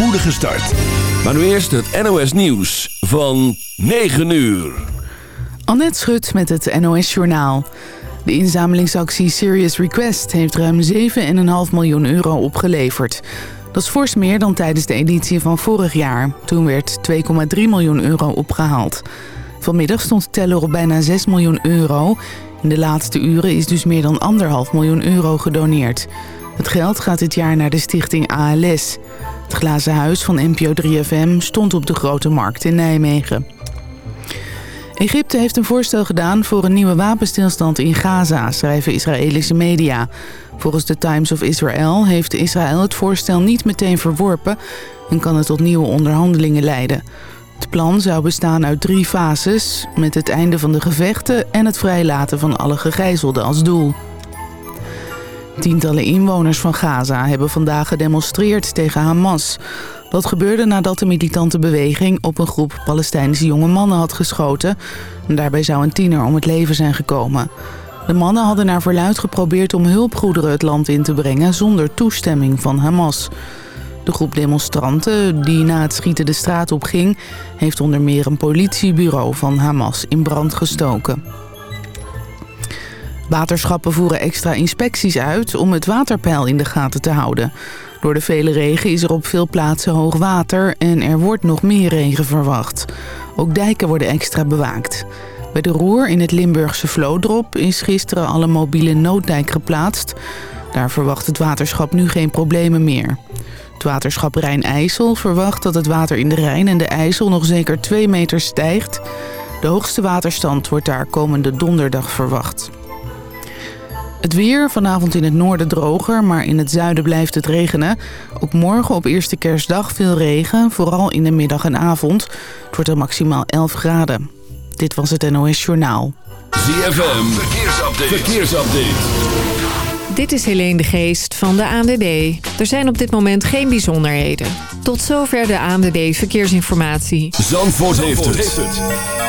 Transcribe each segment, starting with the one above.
spoedige start. Maar nu eerst het NOS Nieuws van 9 uur. Annette Schut met het NOS Journaal. De inzamelingsactie Serious Request heeft ruim 7,5 miljoen euro opgeleverd. Dat is fors meer dan tijdens de editie van vorig jaar. Toen werd 2,3 miljoen euro opgehaald. Vanmiddag stond de teller op bijna 6 miljoen euro. In de laatste uren is dus meer dan 1,5 miljoen euro gedoneerd. Het geld gaat dit jaar naar de stichting ALS. Het glazen huis van NPO 3FM stond op de Grote Markt in Nijmegen. Egypte heeft een voorstel gedaan voor een nieuwe wapenstilstand in Gaza, schrijven Israëlische media. Volgens de Times of Israel heeft Israël het voorstel niet meteen verworpen... en kan het tot nieuwe onderhandelingen leiden. Het plan zou bestaan uit drie fases, met het einde van de gevechten... en het vrijlaten van alle gegijzelden als doel. Tientallen inwoners van Gaza hebben vandaag gedemonstreerd tegen Hamas. Dat gebeurde nadat de militante beweging op een groep Palestijnse jonge mannen had geschoten. En daarbij zou een tiener om het leven zijn gekomen. De mannen hadden naar verluid geprobeerd om hulpgoederen het land in te brengen zonder toestemming van Hamas. De groep demonstranten die na het schieten de straat op ging... heeft onder meer een politiebureau van Hamas in brand gestoken. Waterschappen voeren extra inspecties uit om het waterpeil in de gaten te houden. Door de vele regen is er op veel plaatsen hoog water en er wordt nog meer regen verwacht. Ook dijken worden extra bewaakt. Bij de Roer in het Limburgse Vlodrop is gisteren al een mobiele nooddijk geplaatst. Daar verwacht het waterschap nu geen problemen meer. Het waterschap Rijn-IJssel verwacht dat het water in de Rijn en de IJssel nog zeker 2 meter stijgt. De hoogste waterstand wordt daar komende donderdag verwacht. Het weer, vanavond in het noorden droger, maar in het zuiden blijft het regenen. Ook morgen op eerste kerstdag veel regen, vooral in de middag en avond. Het wordt er maximaal 11 graden. Dit was het NOS Journaal. ZFM, verkeersupdate. verkeersupdate. Dit is Helene de Geest van de ANWB. Er zijn op dit moment geen bijzonderheden. Tot zover de ANWB Verkeersinformatie. Zandvoort, heeft, het.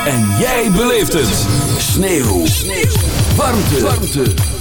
En jij beleeft het. Sneeuw. Sneeuw. Warmte. Warmte.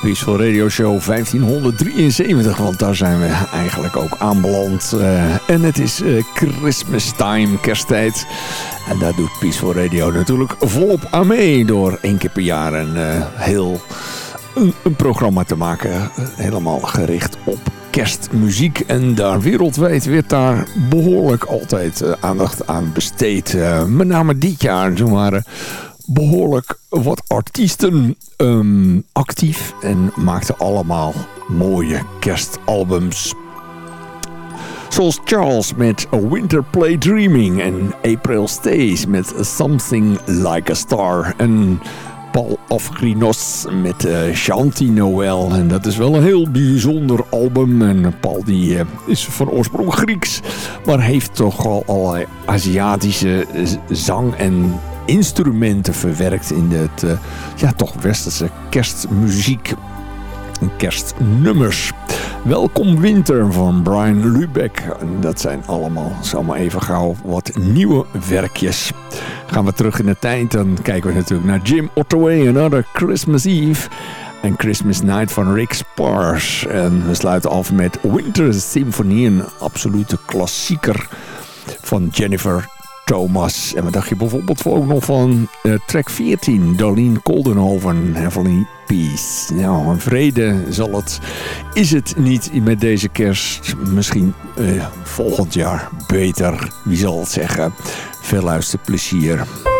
Peaceful Radio Show 1573, want daar zijn we eigenlijk ook aanbeland. Uh, en het is uh, Christmas time, kersttijd. En daar doet Peaceful Radio natuurlijk volop aan mee door één keer per jaar een uh, heel een, programma te maken. helemaal gericht op kerstmuziek. En daar wereldwijd werd daar behoorlijk altijd aandacht aan besteed. met name dit jaar, toen waren behoorlijk wat artiesten um, actief en maakten allemaal mooie kerstalbums. Zoals Charles met Winter Play Dreaming en April Stays met Something Like a Star. En Paul Afgrinos met uh, Shanti Noel. En dat is wel een heel bijzonder album. En Paul die, uh, is van oorsprong Grieks. Maar heeft toch al allerlei Aziatische zang en instrumenten verwerkt in het uh, ja, toch westerse kerstmuziek. Kerstnummers. Welkom Winter van Brian Lubeck. Dat zijn allemaal, zomaar even gauw, wat nieuwe werkjes. Gaan we terug in de tijd, dan kijken we natuurlijk naar Jim Ottaway, Another Christmas Eve. En Christmas Night van Rick Spars. En we sluiten af met Winter Symphony, een absolute klassieker van Jennifer Thomas. En wat dacht je bijvoorbeeld voor ook nog van uh, track 14, Darlene Koldenhoven, Heavenly Peace. Nou, een vrede zal het, is het niet met deze kerst. Misschien uh, volgend jaar beter, wie zal het zeggen. Veel luisterplezier. I'm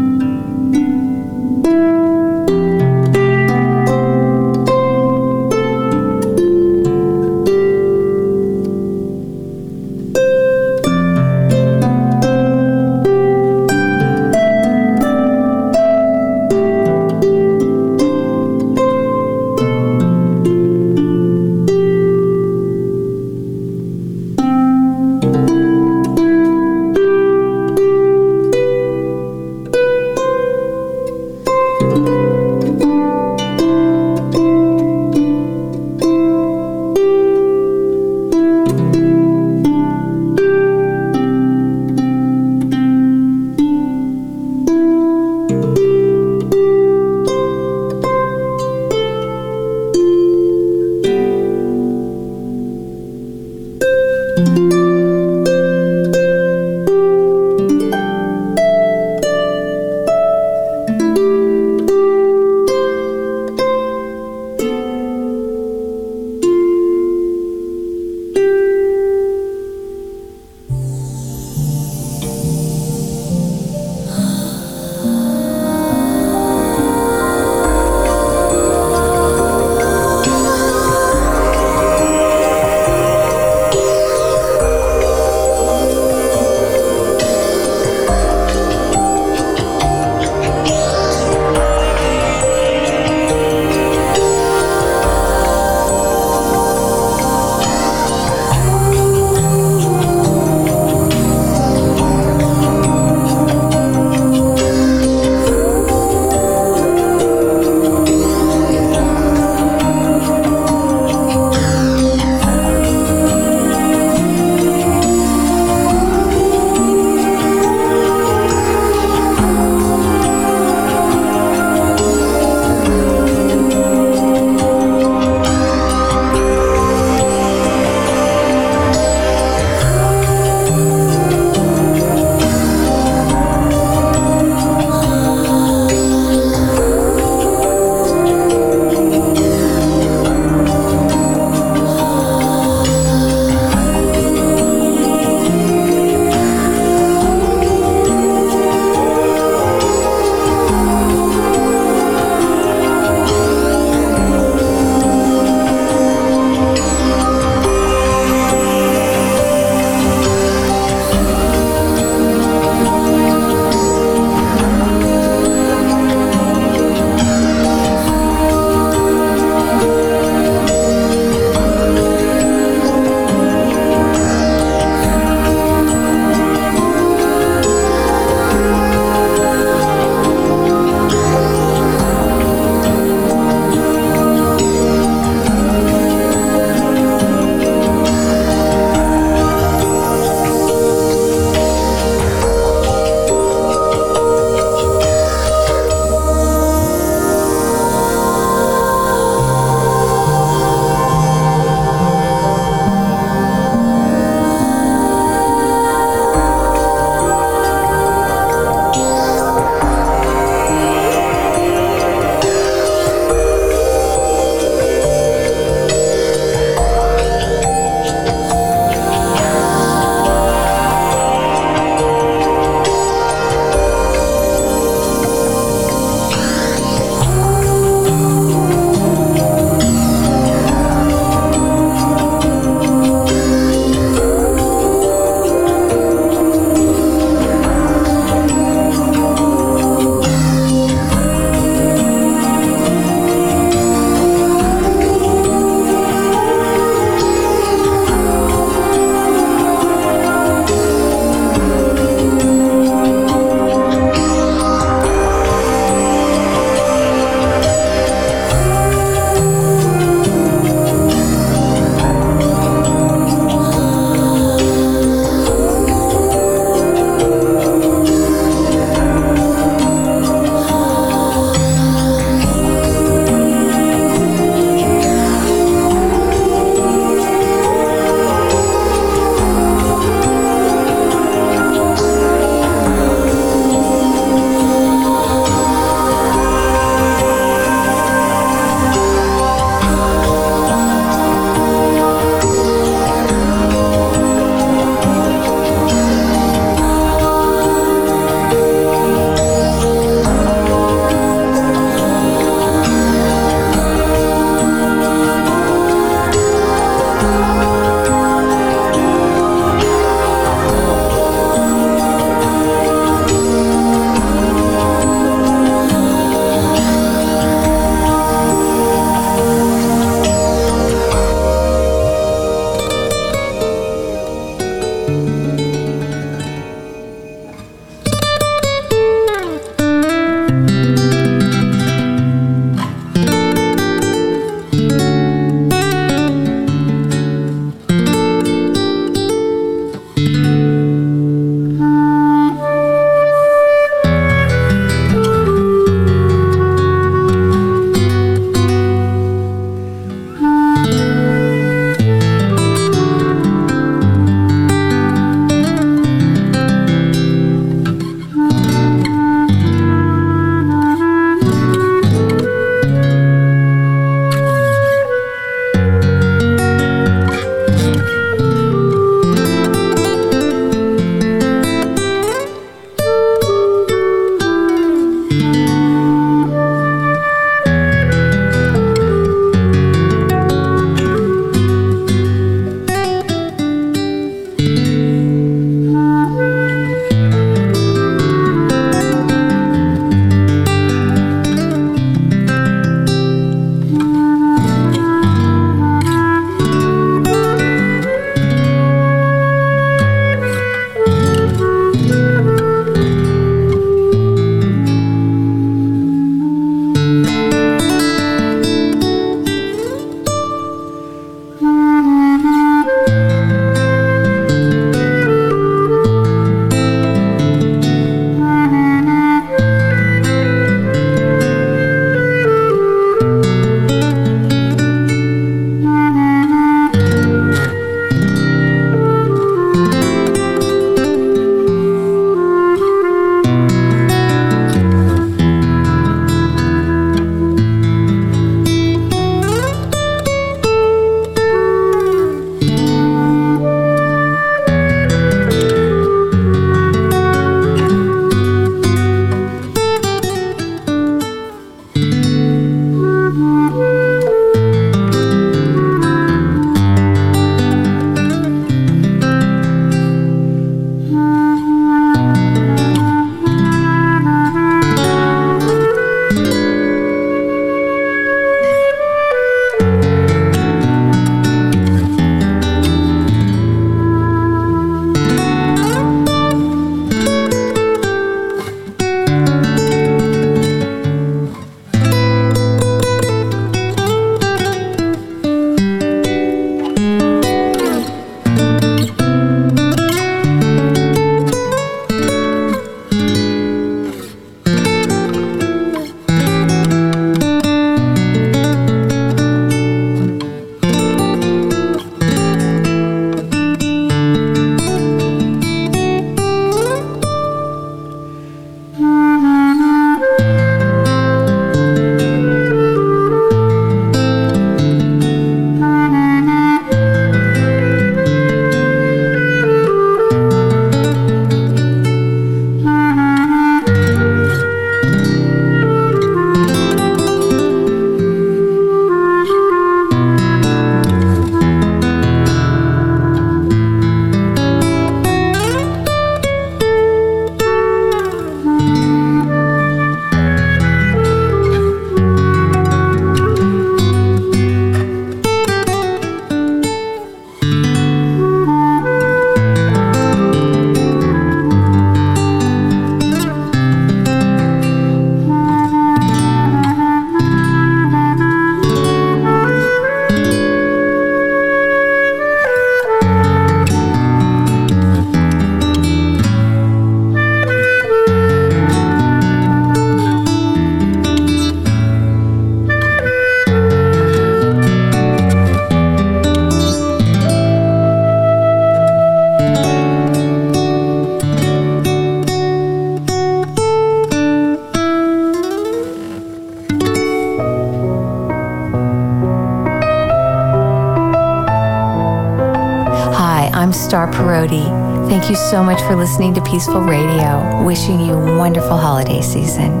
listening to Peaceful Radio. Wishing you a wonderful holiday season.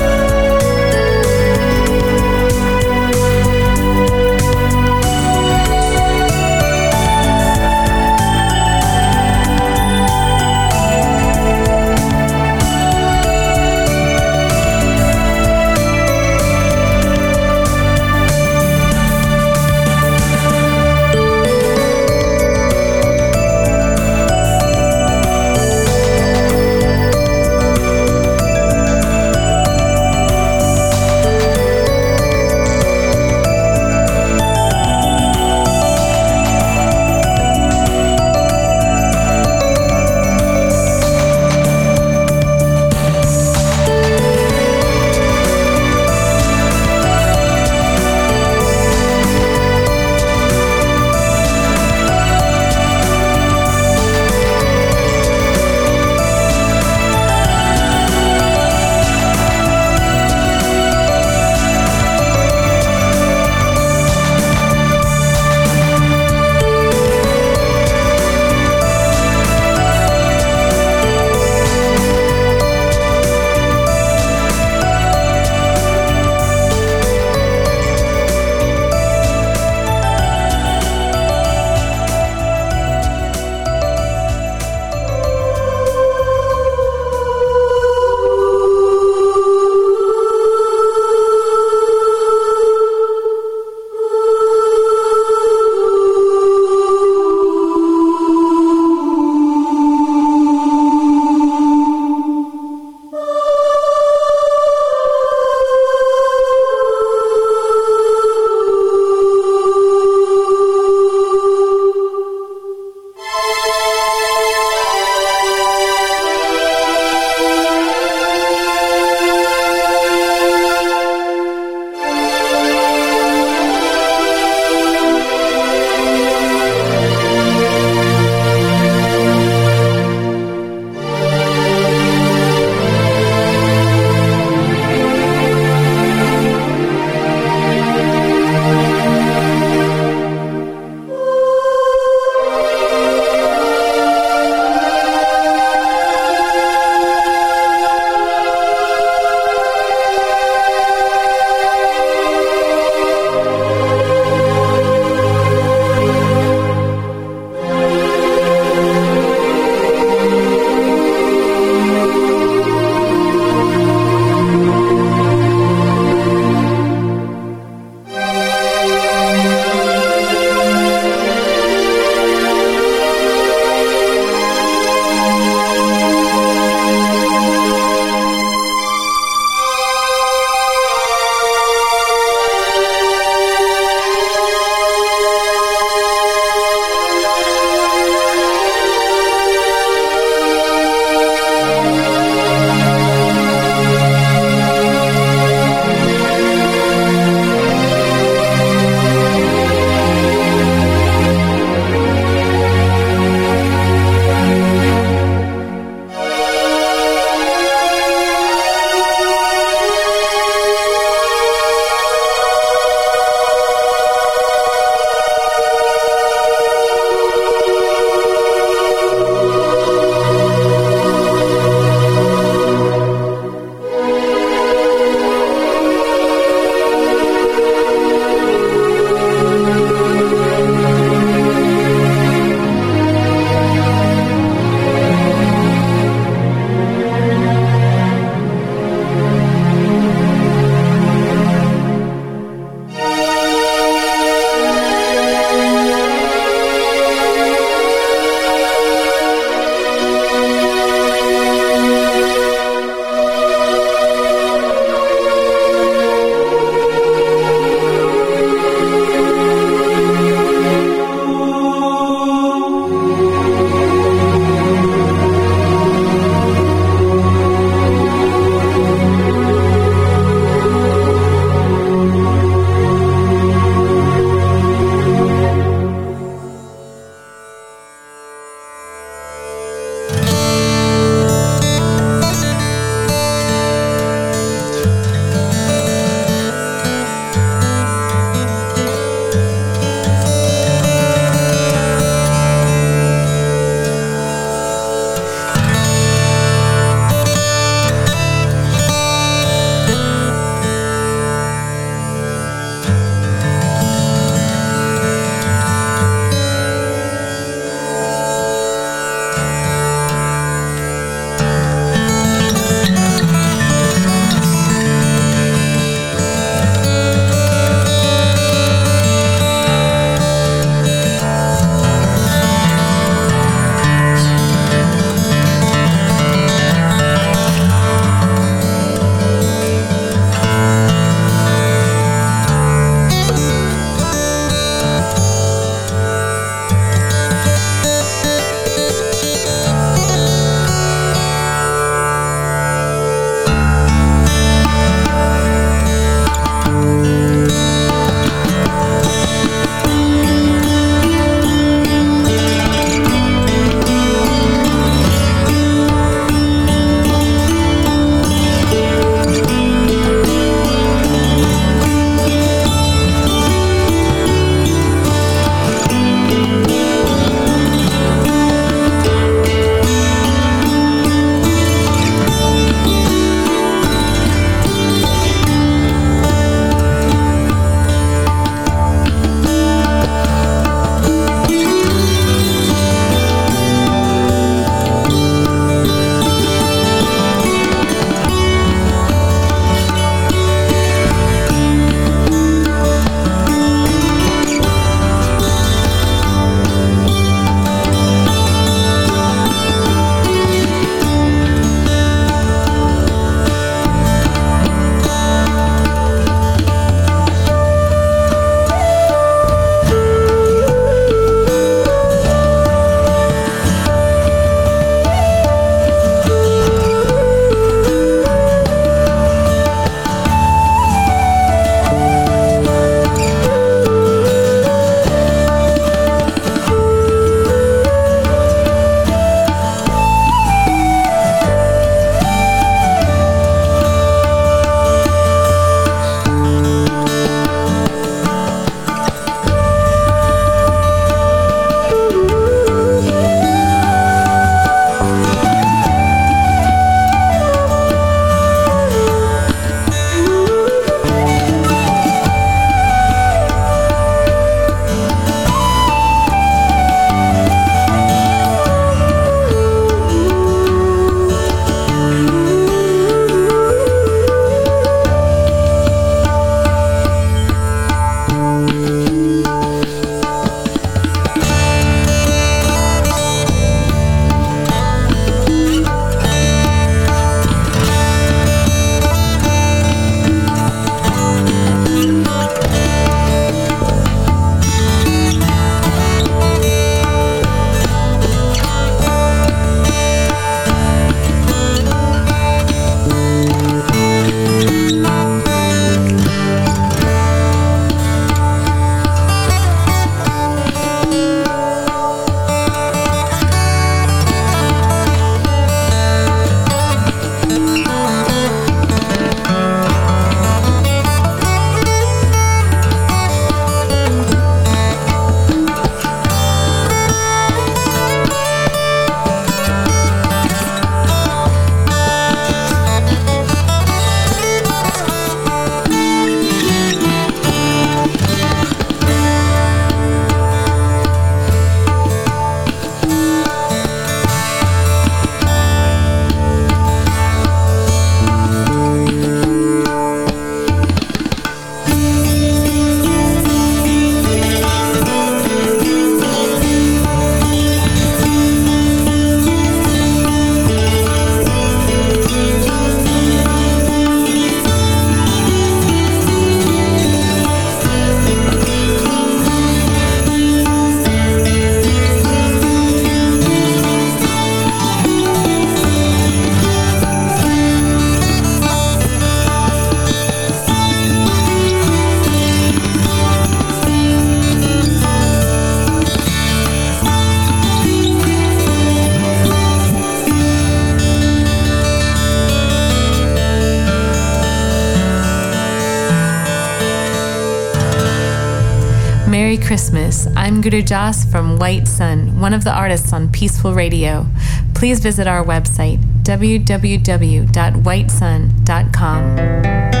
Guru Jas from White Sun, one of the artists on Peaceful Radio. Please visit our website, www.whitesun.com.